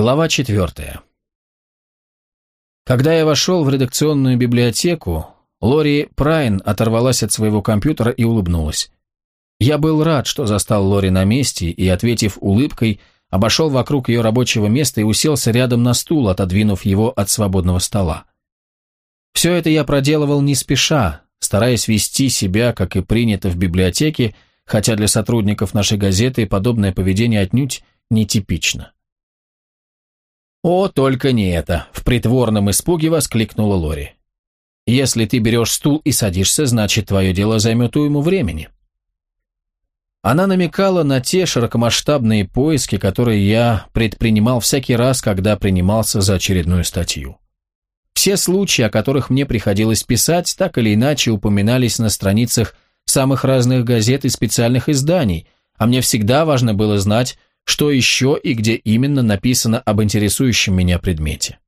Глава четвертая. Когда я вошел в редакционную библиотеку, Лори Прайн оторвалась от своего компьютера и улыбнулась. Я был рад, что застал Лори на месте и, ответив улыбкой, обошел вокруг ее рабочего места и уселся рядом на стул, отодвинув его от свободного стола. Все это я проделывал не спеша, стараясь вести себя, как и принято в библиотеке, хотя для сотрудников нашей газеты подобное поведение отнюдь нетипично. «О, только не это!» – в притворном испуге воскликнула Лори. «Если ты берешь стул и садишься, значит, твое дело займет уйму времени». Она намекала на те широкомасштабные поиски, которые я предпринимал всякий раз, когда принимался за очередную статью. Все случаи, о которых мне приходилось писать, так или иначе упоминались на страницах самых разных газет и специальных изданий, а мне всегда важно было знать, что еще и где именно написано об интересующем меня предмете.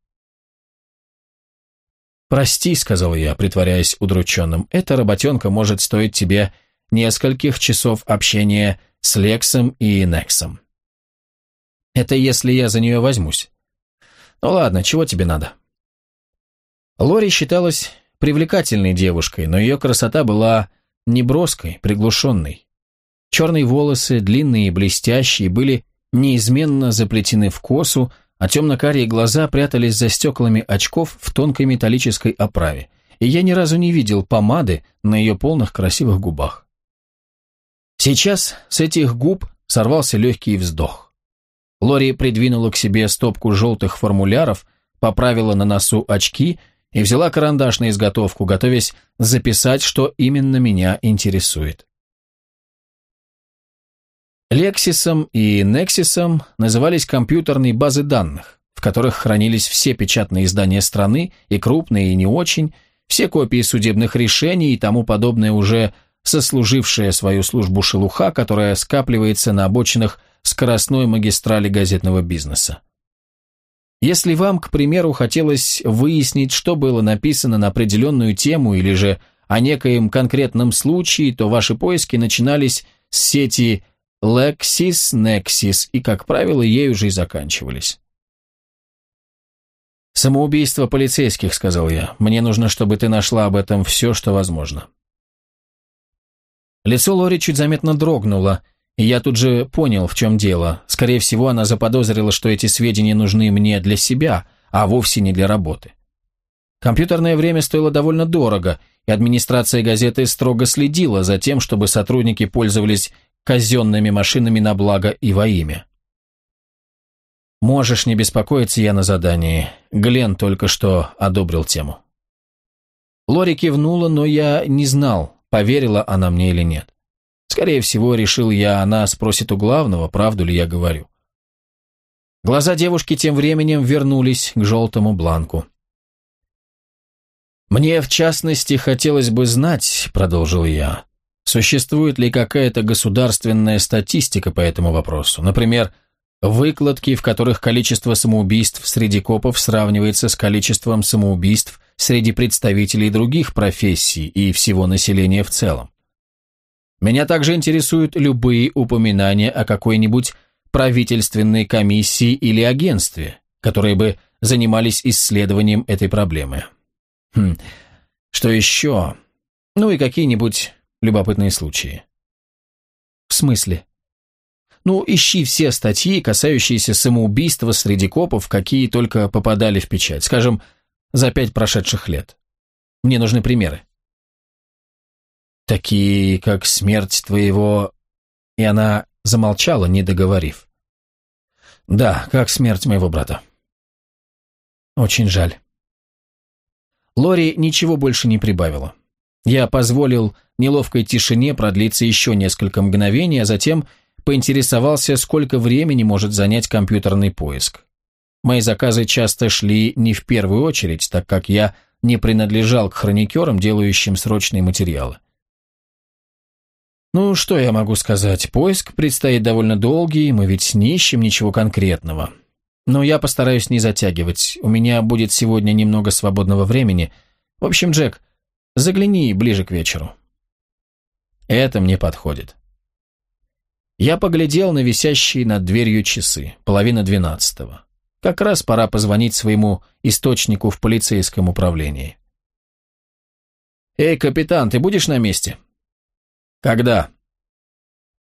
«Прости», — сказал я, притворяясь удрученным, — «эта работенка может стоить тебе нескольких часов общения с Лексом и Нексом. Это если я за нее возьмусь. Ну ладно, чего тебе надо?» Лори считалась привлекательной девушкой, но ее красота была неброской, приглушенной. Черные волосы, длинные и блестящие, были неизменно заплетены в косу, а темно-карие глаза прятались за стеклами очков в тонкой металлической оправе, и я ни разу не видел помады на ее полных красивых губах. Сейчас с этих губ сорвался легкий вздох. Лори придвинула к себе стопку желтых формуляров, поправила на носу очки и взяла карандаш на изготовку, готовясь записать, что именно меня интересует. Лексисом и Нексисом назывались компьютерные базы данных, в которых хранились все печатные издания страны, и крупные, и не очень, все копии судебных решений и тому подобное уже сослужившая свою службу шелуха, которая скапливается на обочинах скоростной магистрали газетного бизнеса. Если вам, к примеру, хотелось выяснить, что было написано на определенную тему или же о некоем конкретном случае, то ваши поиски начинались с сети Lexis, Nexis, и, как правило, ею же и заканчивались. «Самоубийство полицейских», — сказал я. «Мне нужно, чтобы ты нашла об этом все, что возможно». Лицо Лори чуть заметно дрогнуло, и я тут же понял, в чем дело. Скорее всего, она заподозрила, что эти сведения нужны мне для себя, а вовсе не для работы. Компьютерное время стоило довольно дорого, и администрация газеты строго следила за тем, чтобы сотрудники пользовались казенными машинами на благо и во имя. «Можешь не беспокоиться, я на задании. Глен только что одобрил тему». Лори кивнула, но я не знал, поверила она мне или нет. Скорее всего, решил я, она спросит у главного, правду ли я говорю. Глаза девушки тем временем вернулись к желтому бланку. «Мне, в частности, хотелось бы знать», — продолжил я, Существует ли какая-то государственная статистика по этому вопросу? Например, выкладки, в которых количество самоубийств среди копов сравнивается с количеством самоубийств среди представителей других профессий и всего населения в целом. Меня также интересуют любые упоминания о какой-нибудь правительственной комиссии или агентстве, которые бы занимались исследованием этой проблемы. Хм, что еще? Ну и какие-нибудь любопытные случаи. В смысле? Ну, ищи все статьи, касающиеся самоубийства среди копов, какие только попадали в печать, скажем, за пять прошедших лет. Мне нужны примеры. Такие, как смерть твоего... И она замолчала, не договорив. Да, как смерть моего брата. Очень жаль. Лори ничего больше не прибавила. Я позволил неловкой тишине продлиться еще несколько мгновений, а затем поинтересовался, сколько времени может занять компьютерный поиск. Мои заказы часто шли не в первую очередь, так как я не принадлежал к хроникерам, делающим срочные материалы. Ну, что я могу сказать? Поиск предстоит довольно долгий, мы ведь не ищем ничего конкретного. Но я постараюсь не затягивать, у меня будет сегодня немного свободного времени. В общем, Джек, Загляни ближе к вечеру. Это мне подходит. Я поглядел на висящие над дверью часы, половина двенадцатого. Как раз пора позвонить своему источнику в полицейском управлении. «Эй, капитан, ты будешь на месте?» «Когда?»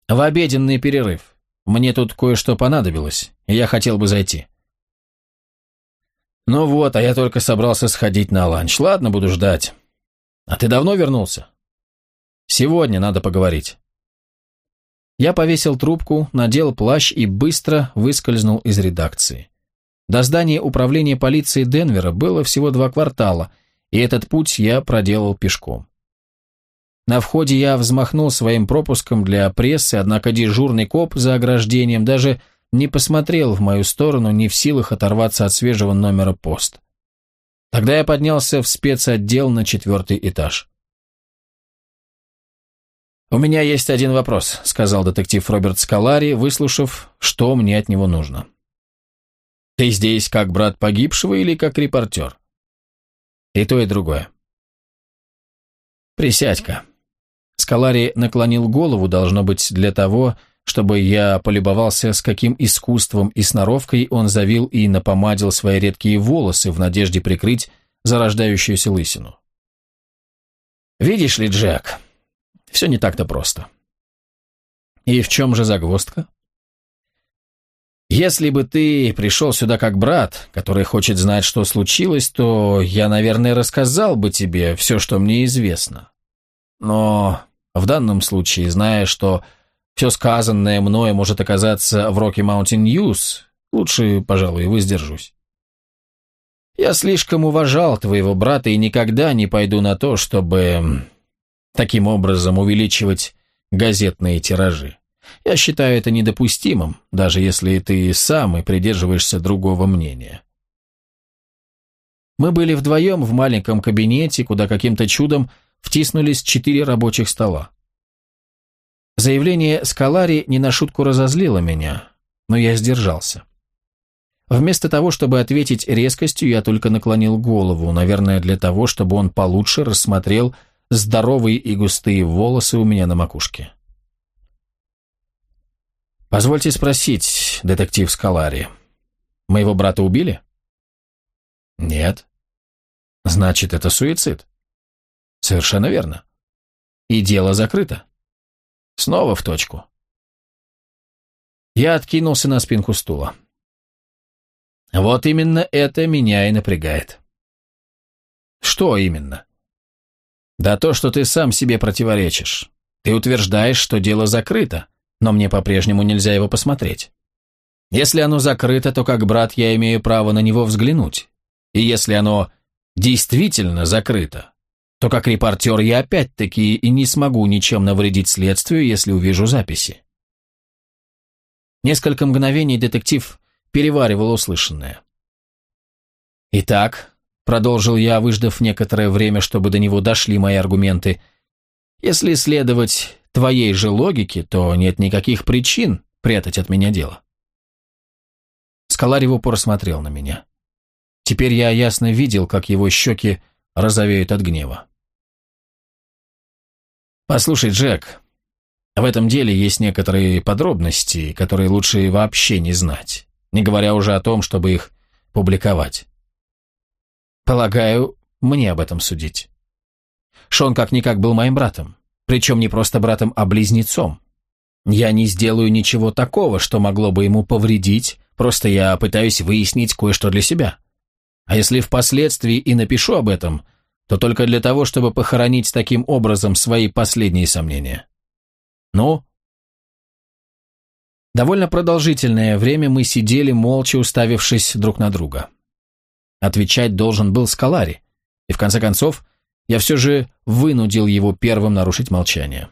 «В обеденный перерыв. Мне тут кое-что понадобилось, и я хотел бы зайти». «Ну вот, а я только собрался сходить на ланч. Ладно, буду ждать. А ты давно вернулся?» «Сегодня надо поговорить». Я повесил трубку, надел плащ и быстро выскользнул из редакции. До здания управления полиции Денвера было всего два квартала, и этот путь я проделал пешком. На входе я взмахнул своим пропуском для прессы, однако дежурный коп за ограждением даже не посмотрел в мою сторону, не в силах оторваться от свежего номера пост. Тогда я поднялся в спецотдел на четвертый этаж. «У меня есть один вопрос», — сказал детектив Роберт Скалари, выслушав, что мне от него нужно. «Ты здесь как брат погибшего или как репортер?» «И то, и другое». «Присядь-ка». Скалари наклонил голову, должно быть, для того, чтобы я полюбовался, с каким искусством и сноровкой он завил и напомадил свои редкие волосы в надежде прикрыть зарождающуюся лысину. «Видишь ли, Джек, все не так-то просто». «И в чем же загвоздка?» «Если бы ты пришел сюда как брат, который хочет знать, что случилось, то я, наверное, рассказал бы тебе все, что мне известно. Но в данном случае, зная, что все сказанное мною может оказаться в Rocky Mountain News, лучше, пожалуй, воздержусь. Я слишком уважал твоего брата и никогда не пойду на то, чтобы таким образом увеличивать газетные тиражи. Я считаю это недопустимым, даже если ты сам и придерживаешься другого мнения. Мы были вдвоем в маленьком кабинете, куда каким-то чудом втиснулись четыре рабочих стола. Заявление Скалари не на шутку разозлило меня, но я сдержался. Вместо того, чтобы ответить резкостью, я только наклонил голову, наверное, для того, чтобы он получше рассмотрел здоровые и густые волосы у меня на макушке. «Позвольте спросить, детектив Скалари, моего брата убили?» «Нет». «Значит, это суицид?» «Совершенно верно. И дело закрыто?» Снова в точку. Я откинулся на спинку стула. Вот именно это меня и напрягает. Что именно? Да то, что ты сам себе противоречишь. Ты утверждаешь, что дело закрыто, но мне по-прежнему нельзя его посмотреть. Если оно закрыто, то как брат я имею право на него взглянуть. И если оно действительно закрыто, то как репортер я опять-таки и не смогу ничем навредить следствию, если увижу записи. Несколько мгновений детектив переваривал услышанное. «Итак», — продолжил я, выждав некоторое время, чтобы до него дошли мои аргументы, «если следовать твоей же логике, то нет никаких причин прятать от меня дело». Скаларь в упор смотрел на меня. Теперь я ясно видел, как его щеки розовеют от гнева. «Послушай, Джек, в этом деле есть некоторые подробности, которые лучше вообще не знать, не говоря уже о том, чтобы их публиковать. Полагаю, мне об этом судить. Шон как-никак был моим братом, причем не просто братом, а близнецом. Я не сделаю ничего такого, что могло бы ему повредить, просто я пытаюсь выяснить кое-что для себя. А если впоследствии и напишу об этом, то только для того, чтобы похоронить таким образом свои последние сомнения. Ну? Довольно продолжительное время мы сидели, молча уставившись друг на друга. Отвечать должен был Скалари, и в конце концов я все же вынудил его первым нарушить молчание.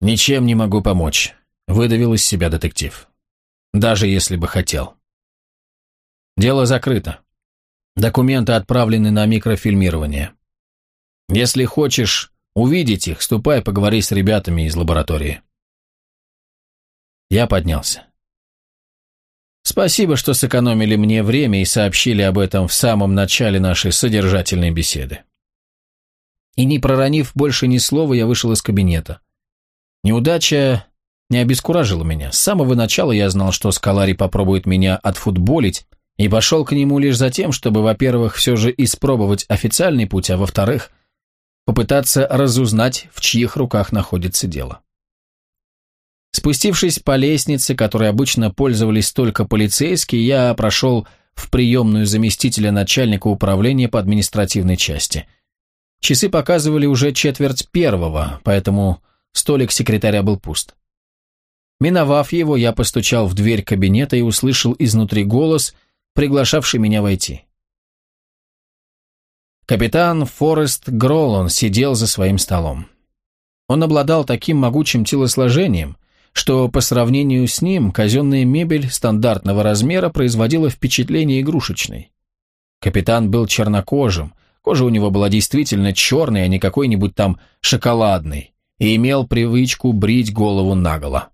«Ничем не могу помочь», — выдавил из себя детектив. «Даже если бы хотел». Дело закрыто. Документы отправлены на микрофильмирование. Если хочешь увидеть их, ступай поговори с ребятами из лаборатории. Я поднялся. Спасибо, что сэкономили мне время и сообщили об этом в самом начале нашей содержательной беседы. И не проронив больше ни слова, я вышел из кабинета. Неудача не обескуражило меня. С самого начала я знал, что Скалари попробует меня отфутболить, и пошел к нему лишь за тем, чтобы, во-первых, все же испробовать официальный путь, а во-вторых, попытаться разузнать, в чьих руках находится дело. Спустившись по лестнице, которой обычно пользовались только полицейские, я прошел в приемную заместителя начальника управления по административной части. Часы показывали уже четверть первого, поэтому столик секретаря был пуст. Миновав его, я постучал в дверь кабинета и услышал изнутри голос, приглашавший меня войти. Капитан Форест Гроллон сидел за своим столом. Он обладал таким могучим телосложением, что по сравнению с ним казенная мебель стандартного размера производила впечатление игрушечной. Капитан был чернокожим, кожа у него была действительно черная, а не какой-нибудь там шоколадной, и имел привычку брить голову наголо.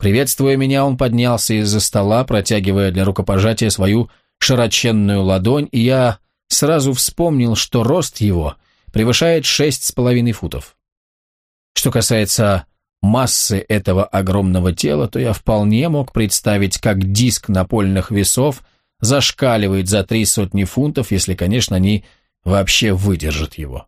Приветствуя меня, он поднялся из-за стола, протягивая для рукопожатия свою широченную ладонь, и я сразу вспомнил, что рост его превышает шесть с половиной футов. Что касается массы этого огромного тела, то я вполне мог представить, как диск напольных весов зашкаливает за три сотни фунтов, если, конечно, они вообще выдержат его.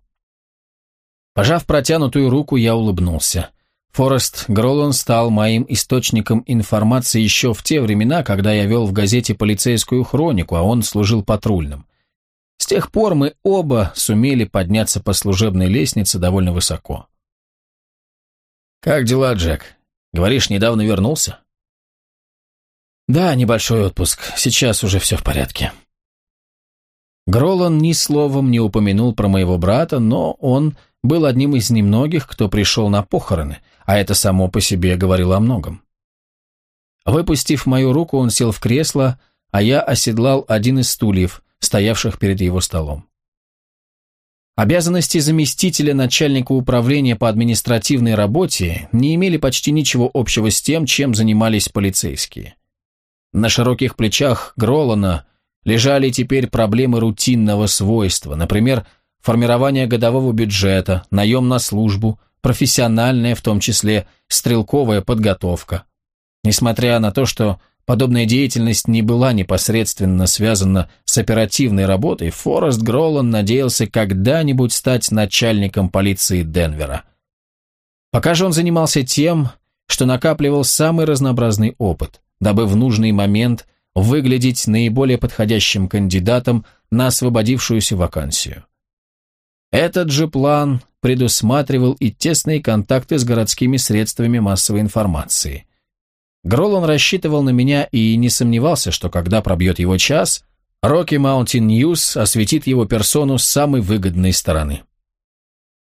Пожав протянутую руку, я улыбнулся. Форест Гроллан стал моим источником информации еще в те времена, когда я вел в газете полицейскую хронику, а он служил патрульным. С тех пор мы оба сумели подняться по служебной лестнице довольно высоко. «Как дела, Джек? Говоришь, недавно вернулся?» «Да, небольшой отпуск. Сейчас уже все в порядке». Гролан ни словом не упомянул про моего брата, но он был одним из немногих, кто пришел на похороны, а это само по себе говорило о многом. Выпустив мою руку, он сел в кресло, а я оседлал один из стульев, стоявших перед его столом. Обязанности заместителя начальника управления по административной работе не имели почти ничего общего с тем, чем занимались полицейские. На широких плечах Гролана лежали теперь проблемы рутинного свойства, например, формирование годового бюджета, наем на службу, профессиональная, в том числе стрелковая подготовка. Несмотря на то, что подобная деятельность не была непосредственно связана с оперативной работой, Форест Гролан надеялся когда-нибудь стать начальником полиции Денвера. Пока же он занимался тем, что накапливал самый разнообразный опыт, дабы в нужный момент выглядеть наиболее подходящим кандидатом на освободившуюся вакансию. Этот же план предусматривал и тесные контакты с городскими средствами массовой информации – Гролан рассчитывал на меня и не сомневался, что когда пробьет его час, Rocky Mountain News осветит его персону с самой выгодной стороны.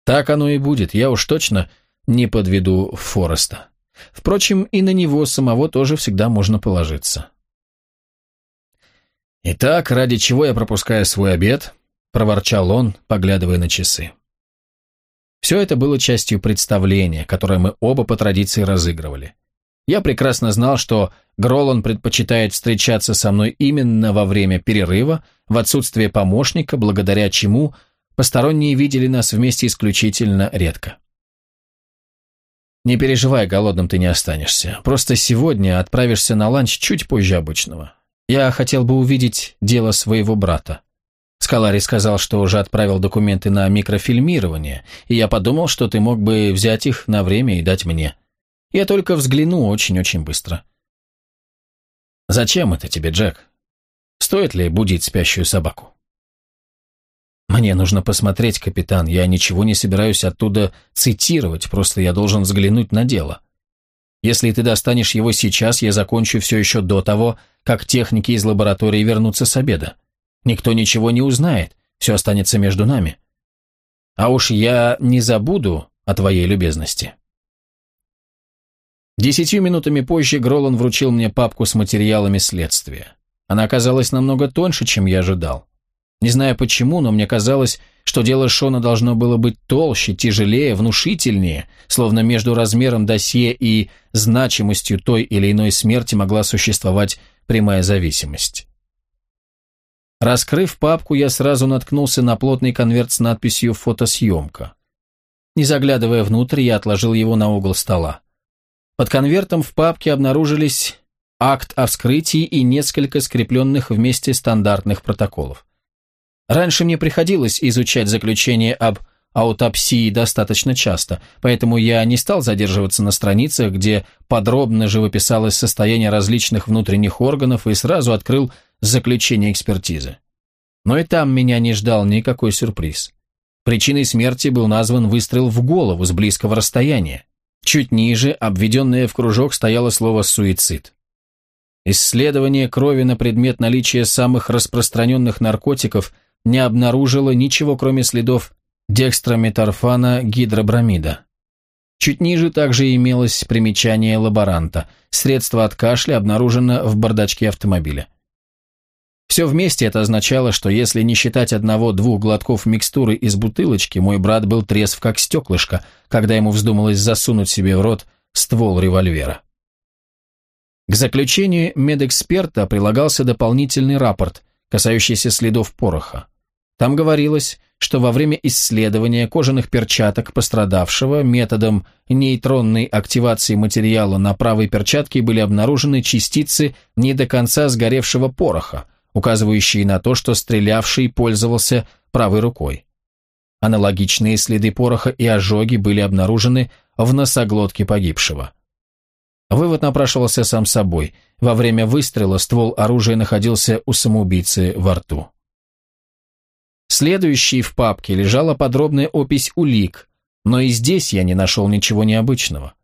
Так оно и будет, я уж точно не подведу Фореста. Впрочем, и на него самого тоже всегда можно положиться. «Итак, ради чего я пропускаю свой обед?» – проворчал он, поглядывая на часы. Все это было частью представления, которое мы оба по традиции разыгрывали. Я прекрасно знал, что Гролан предпочитает встречаться со мной именно во время перерыва, в отсутствие помощника, благодаря чему посторонние видели нас вместе исключительно редко. Не переживай, голодным ты не останешься. Просто сегодня отправишься на ланч чуть позже обычного. Я хотел бы увидеть дело своего брата. Скалари сказал, что уже отправил документы на микрофильмирование, и я подумал, что ты мог бы взять их на время и дать мне. Я только взгляну очень-очень быстро. Зачем это тебе, Джек? Стоит ли будить спящую собаку? Мне нужно посмотреть, капитан. Я ничего не собираюсь оттуда цитировать, просто я должен взглянуть на дело. Если ты достанешь его сейчас, я закончу все еще до того, как техники из лаборатории вернутся с обеда. Никто ничего не узнает, все останется между нами. А уж я не забуду о твоей любезности. Десятью минутами позже Гролан вручил мне папку с материалами следствия. Она оказалась намного тоньше, чем я ожидал. Не знаю почему, но мне казалось, что дело Шона должно было быть толще, тяжелее, внушительнее, словно между размером досье и значимостью той или иной смерти могла существовать прямая зависимость. Раскрыв папку, я сразу наткнулся на плотный конверт с надписью «Фотосъемка». Не заглядывая внутрь, я отложил его на угол стола. Под конвертом в папке обнаружились акт о вскрытии и несколько скрепленных вместе стандартных протоколов. Раньше мне приходилось изучать заключение об аутопсии достаточно часто, поэтому я не стал задерживаться на страницах, где подробно живописалось состояние различных внутренних органов и сразу открыл заключение экспертизы. Но и там меня не ждал никакой сюрприз. Причиной смерти был назван выстрел в голову с близкого расстояния. Чуть ниже, обведенное в кружок, стояло слово «суицид». Исследование крови на предмет наличия самых распространенных наркотиков не обнаружило ничего, кроме следов декстрометорфана гидробромида. Чуть ниже также имелось примечание лаборанта. Средство от кашля обнаружено в бардачке автомобиля. Все вместе это означало, что если не считать одного-двух глотков микстуры из бутылочки, мой брат был трезв как стеклышко, когда ему вздумалось засунуть себе в рот ствол револьвера. К заключению медэксперта прилагался дополнительный рапорт, касающийся следов пороха. Там говорилось, что во время исследования кожаных перчаток пострадавшего методом нейтронной активации материала на правой перчатке были обнаружены частицы не до конца сгоревшего пороха, указывающие на то, что стрелявший пользовался правой рукой. Аналогичные следы пороха и ожоги были обнаружены в носоглотке погибшего. Вывод напрашивался сам собой. Во время выстрела ствол оружия находился у самоубийцы во рту. Следующей в папке лежала подробная опись улик, но и здесь я не нашел ничего необычного.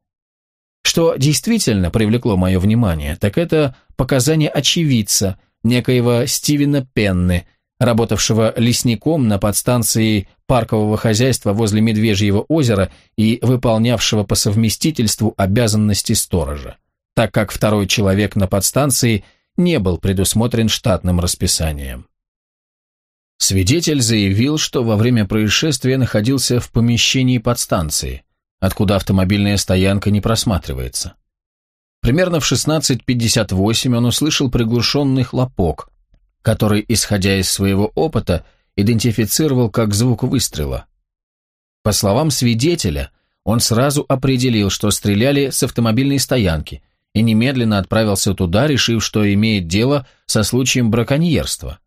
Что действительно привлекло мое внимание, так это показания очевидца, некоего Стивена Пенны, работавшего лесником на подстанции паркового хозяйства возле Медвежьего озера и выполнявшего по совместительству обязанности сторожа, так как второй человек на подстанции не был предусмотрен штатным расписанием. Свидетель заявил, что во время происшествия находился в помещении подстанции, откуда автомобильная стоянка не просматривается. Примерно в 16.58 он услышал приглушенный хлопок, который, исходя из своего опыта, идентифицировал как звук выстрела. По словам свидетеля, он сразу определил, что стреляли с автомобильной стоянки, и немедленно отправился туда, решив, что имеет дело со случаем браконьерства.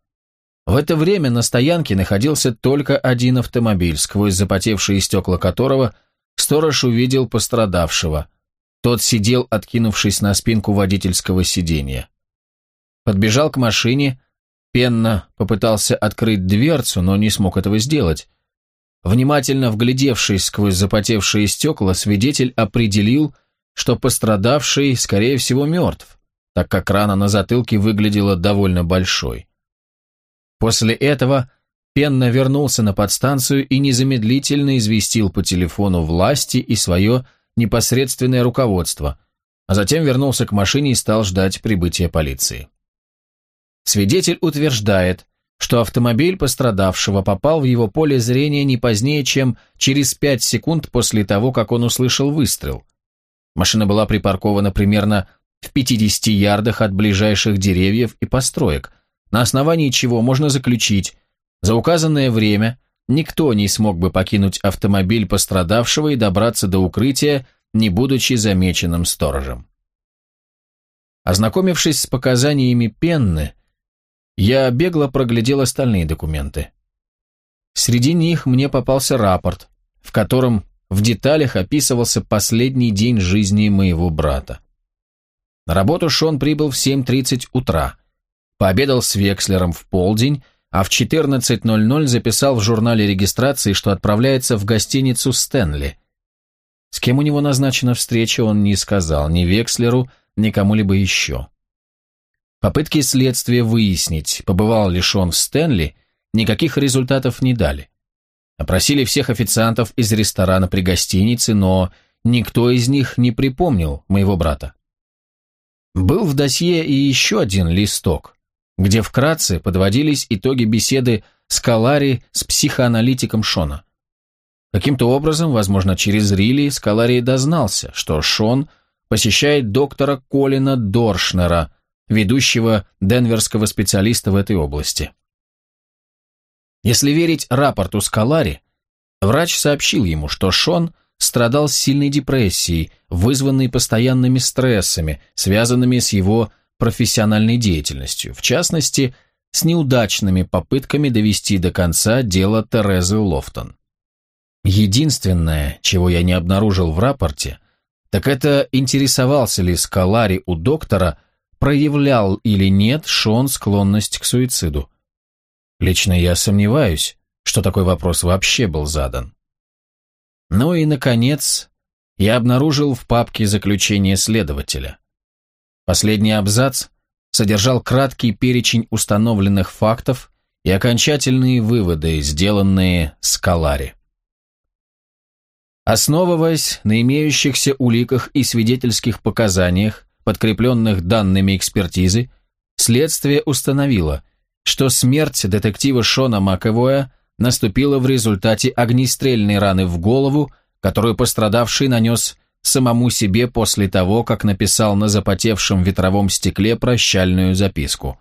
В это время на стоянке находился только один автомобиль, сквозь запотевшие стекла которого сторож увидел пострадавшего – тот сидел, откинувшись на спинку водительского сиденья. Подбежал к машине, пенно попытался открыть дверцу, но не смог этого сделать. Внимательно вглядевшись сквозь запотевшие стекла, свидетель определил, что пострадавший, скорее всего, мертв, так как рана на затылке выглядела довольно большой. После этого Пенна вернулся на подстанцию и незамедлительно известил по телефону власти и свое непосредственное руководство, а затем вернулся к машине и стал ждать прибытия полиции. Свидетель утверждает, что автомобиль пострадавшего попал в его поле зрения не позднее, чем через 5 секунд после того, как он услышал выстрел. Машина была припаркована примерно в 50 ярдах от ближайших деревьев и построек, на основании чего можно заключить, за указанное время Никто не смог бы покинуть автомобиль пострадавшего и добраться до укрытия, не будучи замеченным сторожем. Ознакомившись с показаниями Пенны, я бегло проглядел остальные документы. Среди них мне попался рапорт, в котором в деталях описывался последний день жизни моего брата. На работу Шон прибыл в 7.30 утра, пообедал с Векслером в полдень, а в 14.00 записал в журнале регистрации, что отправляется в гостиницу «Стэнли». С кем у него назначена встреча, он не сказал, ни Векслеру, ни кому-либо еще. Попытки следствия выяснить, побывал ли Шон в Стэнли, никаких результатов не дали. Опросили всех официантов из ресторана при гостинице, но никто из них не припомнил моего брата. Был в досье и еще один листок, где вкратце подводились итоги беседы Скалари с психоаналитиком Шона. Каким-то образом, возможно, через Рилли, Скалари дознался, что Шон посещает доктора Колина Доршнера, ведущего денверского специалиста в этой области. Если верить рапорту Скалари, врач сообщил ему, что Шон страдал сильной депрессией, вызванной постоянными стрессами, связанными с его профессиональной деятельностью, в частности, с неудачными попытками довести до конца дело Терезы Лофтон. Единственное, чего я не обнаружил в рапорте, так это интересовался ли Скалари у доктора, проявлял или нет Шон склонность к суициду. Лично я сомневаюсь, что такой вопрос вообще был задан. Ну и, наконец, я обнаружил в папке заключение следователя. Последний абзац содержал краткий перечень установленных фактов и окончательные выводы, сделанные Скалари. Основываясь на имеющихся уликах и свидетельских показаниях, подкрепленных данными экспертизы, следствие установило, что смерть детектива Шона Маковоя наступила в результате огнестрельной раны в голову, которую пострадавший нанес самому себе после того, как написал на запотевшем ветровом стекле прощальную записку.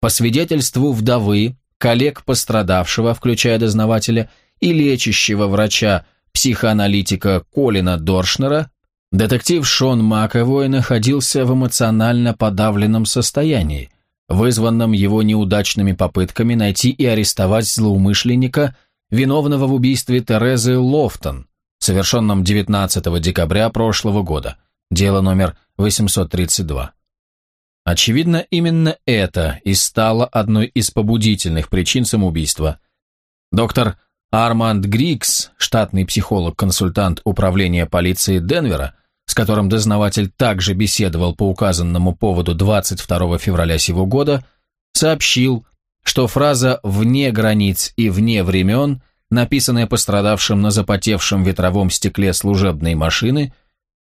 По свидетельству вдовы, коллег пострадавшего, включая дознавателя, и лечащего врача, психоаналитика Колина Доршнера, детектив Шон Маковой находился в эмоционально подавленном состоянии, вызванном его неудачными попытками найти и арестовать злоумышленника, виновного в убийстве Терезы Лофтон, совершенном 19 декабря прошлого года, дело номер 832. Очевидно, именно это и стало одной из побудительных причин самоубийства. Доктор Арманд Грикс, штатный психолог-консультант управления полиции Денвера, с которым дознаватель также беседовал по указанному поводу 22 февраля сего года, сообщил, что фраза «вне границ и вне времен», написанная пострадавшим на запотевшем ветровом стекле служебной машины,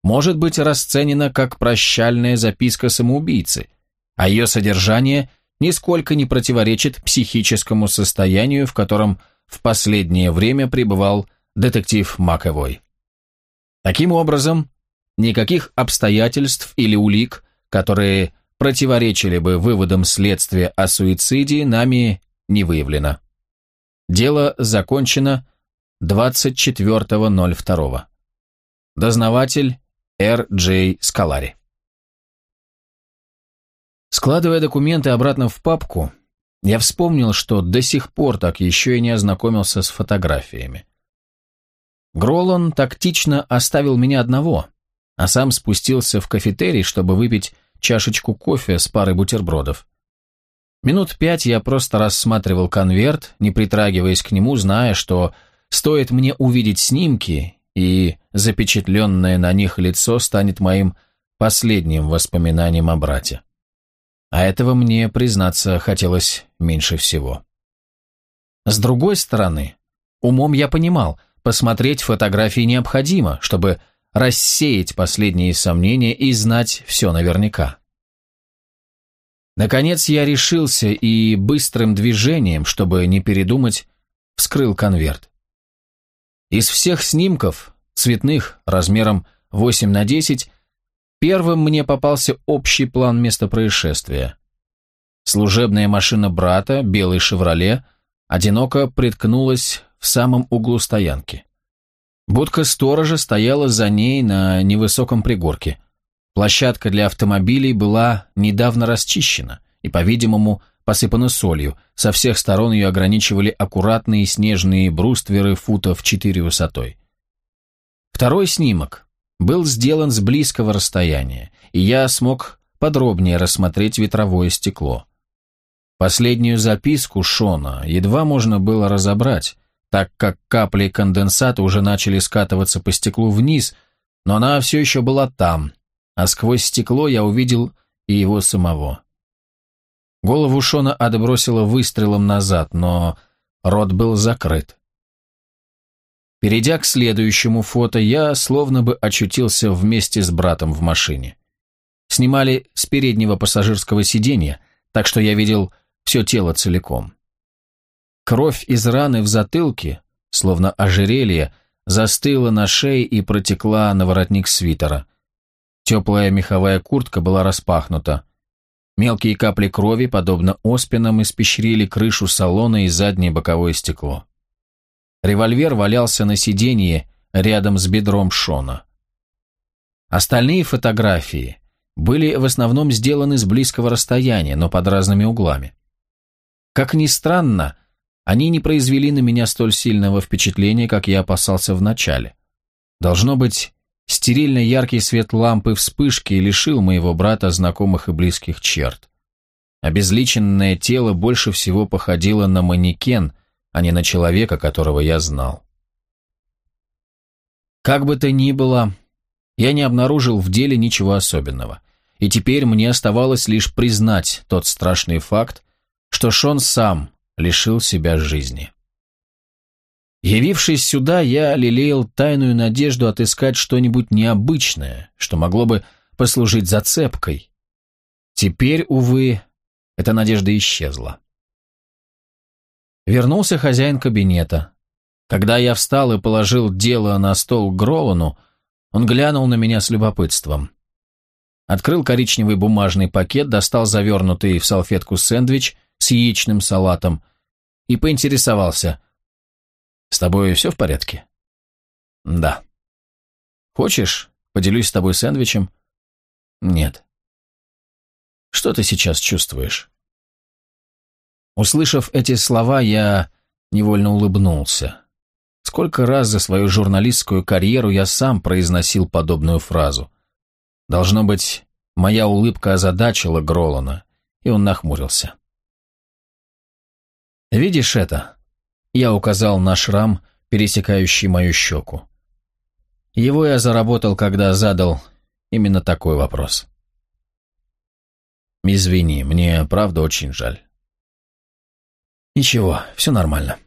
может быть расценена как прощальная записка самоубийцы, а ее содержание нисколько не противоречит психическому состоянию, в котором в последнее время пребывал детектив Маковой. Таким образом, Никаких обстоятельств или улик, которые противоречили бы выводам следствия о суициде, нами не выявлено. Дело закончено 24.02. Дознаватель Р. Джей Скалари. Складывая документы обратно в папку, я вспомнил, что до сих пор так еще и не ознакомился с фотографиями. Гролан тактично оставил меня одного – а сам спустился в кафетерий, чтобы выпить чашечку кофе с парой бутербродов. Минут пять я просто рассматривал конверт, не притрагиваясь к нему, зная, что стоит мне увидеть снимки, и запечатленное на них лицо станет моим последним воспоминанием о брате. А этого мне, признаться, хотелось меньше всего. С другой стороны, умом я понимал, посмотреть фотографии необходимо, чтобы рассеять последние сомнения и знать все наверняка. Наконец я решился и быстрым движением, чтобы не передумать, вскрыл конверт. Из всех снимков, цветных, размером 8 на 10, первым мне попался общий план места происшествия. Служебная машина брата, белый «Шевроле», одиноко приткнулась в самом углу стоянки. Будка сторожа стояла за ней на невысоком пригорке. Площадка для автомобилей была недавно расчищена и, по-видимому, посыпана солью. Со всех сторон ее ограничивали аккуратные снежные брустверы футов 4 высотой. Второй снимок был сделан с близкого расстояния, и я смог подробнее рассмотреть ветровое стекло. Последнюю записку Шона едва можно было разобрать, так как капли конденсата уже начали скатываться по стеклу вниз, но она все еще была там, а сквозь стекло я увидел и его самого. Голову Шона отбросило выстрелом назад, но рот был закрыт. Перейдя к следующему фото, я словно бы очутился вместе с братом в машине. Снимали с переднего пассажирского сиденья, так что я видел все тело целиком. Кровь из раны в затылке, словно ожерелье, застыла на шее и протекла на воротник свитера. Теплая меховая куртка была распахнута. Мелкие капли крови, подобно оспинам, испещрили крышу салона и заднее боковое стекло. Револьвер валялся на сиденье рядом с бедром Шона. Остальные фотографии были в основном сделаны с близкого расстояния, но под разными углами. Как ни странно, они не произвели на меня столь сильного впечатления, как я опасался вначале. Должно быть, стерильно яркий свет лампы вспышки лишил моего брата знакомых и близких черт. Обезличенное тело больше всего походило на манекен, а не на человека, которого я знал. Как бы то ни было, я не обнаружил в деле ничего особенного, и теперь мне оставалось лишь признать тот страшный факт, что Шон сам лишил себя жизни. Явившись сюда, я лелеял тайную надежду отыскать что-нибудь необычное, что могло бы послужить зацепкой. Теперь, увы, эта надежда исчезла. Вернулся хозяин кабинета. Когда я встал и положил дело на стол Гролану, он глянул на меня с любопытством. Открыл коричневый бумажный пакет, достал завернутый в салфетку сэндвич с яичным салатом и поинтересовался. «С тобой все в порядке?» «Да». «Хочешь, поделюсь с тобой сэндвичем?» «Нет». «Что ты сейчас чувствуешь?» Услышав эти слова, я невольно улыбнулся. Сколько раз за свою журналистскую карьеру я сам произносил подобную фразу. Должно быть, моя улыбка озадачила Гролана, и он нахмурился. «Видишь это?» Я указал на шрам, пересекающий мою щеку. Его я заработал, когда задал именно такой вопрос. «Извини, мне правда очень жаль». «Ничего, все нормально».